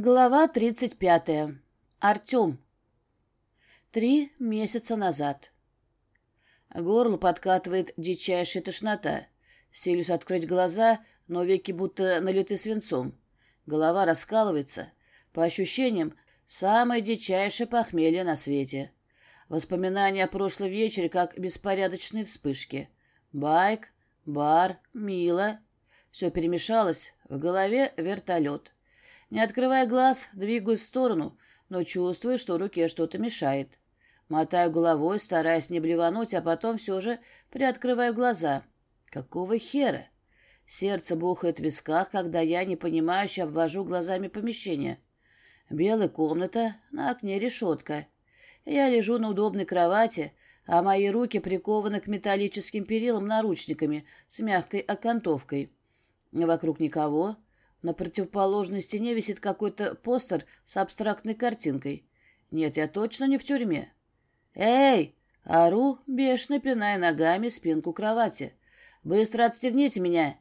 Глава 35. Артем. Три месяца назад. Горло подкатывает дичайшая тошнота. Силюсь открыть глаза, но веки будто налиты свинцом. Голова раскалывается. По ощущениям, самое дичайшее похмелье на свете. Воспоминания о прошлом вечере, как беспорядочные вспышки. Байк, бар, Мила. Все перемешалось. В голове вертолет. Не открывая глаз, двигаюсь в сторону, но чувствую, что руке что-то мешает. Мотаю головой, стараясь не блевануть, а потом все же приоткрываю глаза. Какого хера? Сердце бухает в висках, когда я, непонимающе, обвожу глазами помещение. Белая комната, на окне решетка. Я лежу на удобной кровати, а мои руки прикованы к металлическим перилам наручниками с мягкой окантовкой. Вокруг никого, на противоположной стене висит какой-то постер с абстрактной картинкой. Нет, я точно не в тюрьме. «Эй!» — ору, бешено пиная ногами спинку кровати. «Быстро отстегните меня!»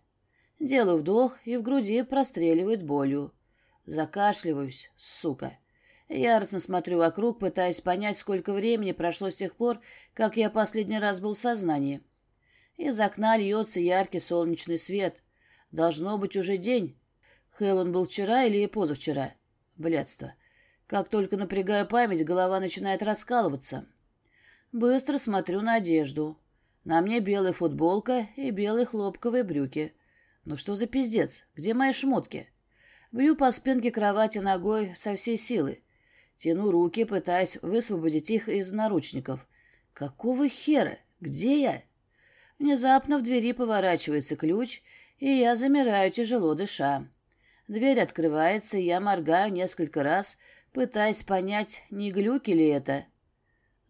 Делаю вдох, и в груди простреливает болью. Закашливаюсь, сука. Яростно смотрю вокруг, пытаясь понять, сколько времени прошло с тех пор, как я последний раз был в сознании. Из окна льется яркий солнечный свет. Должно быть уже день. Хеллон был вчера или позавчера? Блядство. Как только напрягаю память, голова начинает раскалываться. Быстро смотрю на одежду. На мне белая футболка и белые хлопковые брюки. Ну что за пиздец? Где мои шмотки? Бью по спинке кровати ногой со всей силы. Тяну руки, пытаясь высвободить их из наручников. Какого хера? Где я? Внезапно в двери поворачивается ключ, и я замираю, тяжело дыша. Дверь открывается, я моргаю несколько раз, пытаясь понять, не глюки ли это.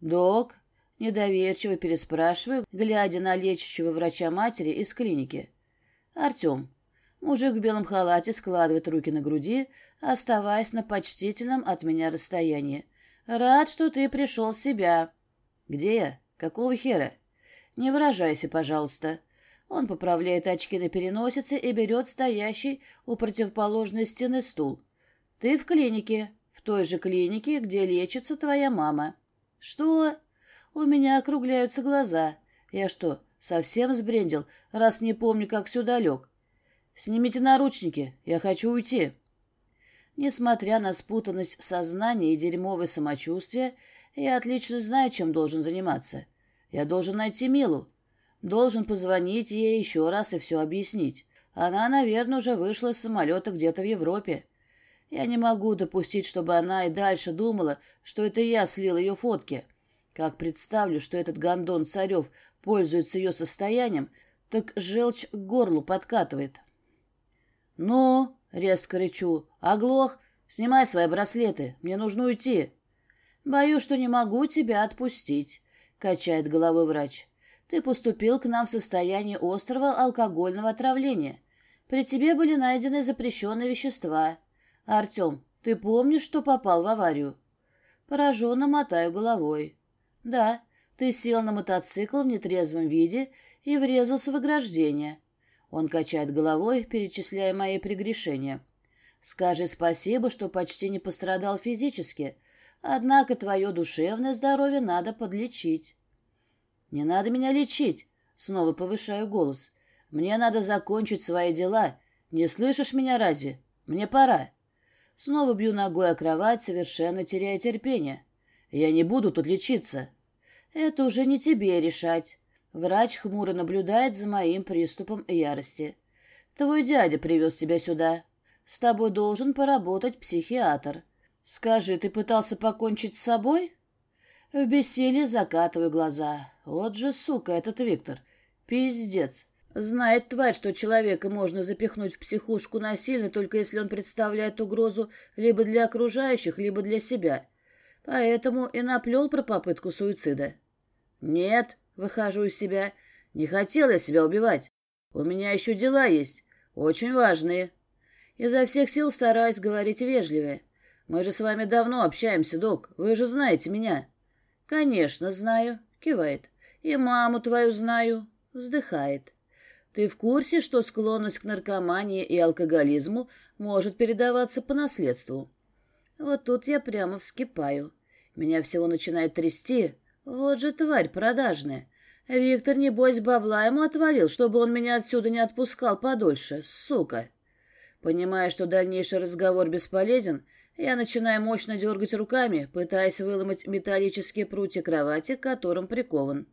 «Док?» — недоверчиво переспрашиваю, глядя на лечащего врача матери из клиники. «Артем». Мужик в белом халате складывает руки на груди, оставаясь на почтительном от меня расстоянии. «Рад, что ты пришел в себя». «Где я? Какого хера?» «Не выражайся, пожалуйста». Он поправляет очки на переносице и берет стоящий у противоположной стены стул. «Ты в клинике, в той же клинике, где лечится твоя мама». «Что?» «У меня округляются глаза. Я что, совсем сбрендил, раз не помню, как сюда лег?» «Снимите наручники, я хочу уйти». Несмотря на спутанность сознания и дерьмовое самочувствие, я отлично знаю, чем должен заниматься. Я должен найти Милу. Должен позвонить ей еще раз и все объяснить. Она, наверное, уже вышла из самолета где-то в Европе. Я не могу допустить, чтобы она и дальше думала, что это я слил ее фотки. Как представлю, что этот гондон Царев пользуется ее состоянием, так желчь к горлу подкатывает. «Ну?» — резко рычу. «Оглох? Снимай свои браслеты. Мне нужно уйти». «Боюсь, что не могу тебя отпустить», — качает головой врач. Ты поступил к нам в состоянии острого алкогольного отравления. При тебе были найдены запрещенные вещества. Артем, ты помнишь, что попал в аварию? Пораженно мотаю головой. Да, ты сел на мотоцикл в нетрезвом виде и врезался в ограждение. Он качает головой, перечисляя мои прегрешения. Скажи спасибо, что почти не пострадал физически, однако твое душевное здоровье надо подлечить. «Не надо меня лечить!» Снова повышаю голос. «Мне надо закончить свои дела. Не слышишь меня разве? Мне пора!» Снова бью ногой о кровать, совершенно теряя терпение. «Я не буду тут лечиться!» «Это уже не тебе решать!» Врач хмуро наблюдает за моим приступом ярости. «Твой дядя привез тебя сюда. С тобой должен поработать психиатр. Скажи, ты пытался покончить с собой?» В бессилии закатываю глаза. Вот же сука этот Виктор. Пиздец. Знает тварь, что человека можно запихнуть в психушку насильно, только если он представляет угрозу либо для окружающих, либо для себя. Поэтому и наплел про попытку суицида. Нет, выхожу из себя. Не хотел я себя убивать. У меня еще дела есть, очень важные. Изо всех сил стараюсь говорить вежливее. Мы же с вами давно общаемся, док. Вы же знаете меня. «Конечно, знаю», — кивает. «И маму твою знаю», — вздыхает. «Ты в курсе, что склонность к наркомании и алкоголизму может передаваться по наследству?» Вот тут я прямо вскипаю. Меня всего начинает трясти. Вот же тварь продажная. Виктор, небось, бабла ему отвалил, чтобы он меня отсюда не отпускал подольше. Сука. Понимая, что дальнейший разговор бесполезен, я начинаю мощно дергать руками, пытаясь выломать металлические прутья кровати, к которым прикован.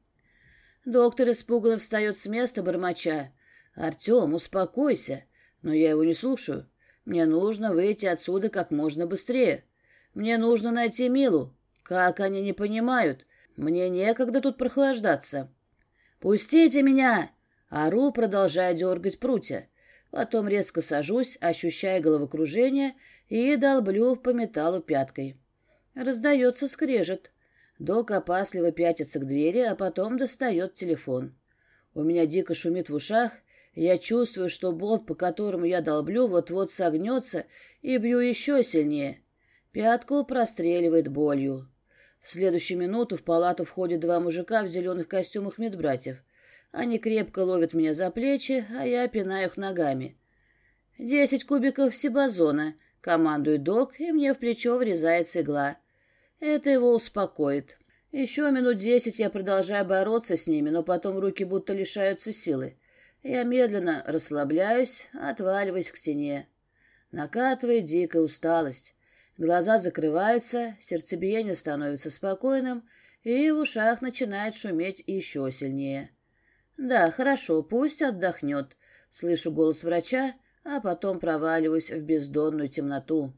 Доктор испуганно встает с места, бормоча. «Артем, успокойся!» Но я его не слушаю. Мне нужно выйти отсюда как можно быстрее. Мне нужно найти Милу. Как они не понимают? Мне некогда тут прохлаждаться. «Пустите меня!» Ору, продолжая дергать прутья. Потом резко сажусь, ощущая головокружение, и долблю по металлу пяткой. Раздается скрежет. Док опасливо пятится к двери, а потом достает телефон. У меня дико шумит в ушах, я чувствую, что болт, по которому я долблю, вот-вот согнется, и бью еще сильнее. Пятку простреливает болью. В следующую минуту в палату входят два мужика в зеленых костюмах медбратьев. Они крепко ловят меня за плечи, а я пинаю их ногами. «Десять кубиков сибазона», — командует док, и мне в плечо врезается игла. Это его успокоит. Еще минут десять я продолжаю бороться с ними, но потом руки будто лишаются силы. Я медленно расслабляюсь, отваливаясь к стене. Накатывает дикая усталость. Глаза закрываются, сердцебиение становится спокойным, и в ушах начинает шуметь еще сильнее. «Да, хорошо, пусть отдохнет», — слышу голос врача, а потом проваливаюсь в бездонную темноту.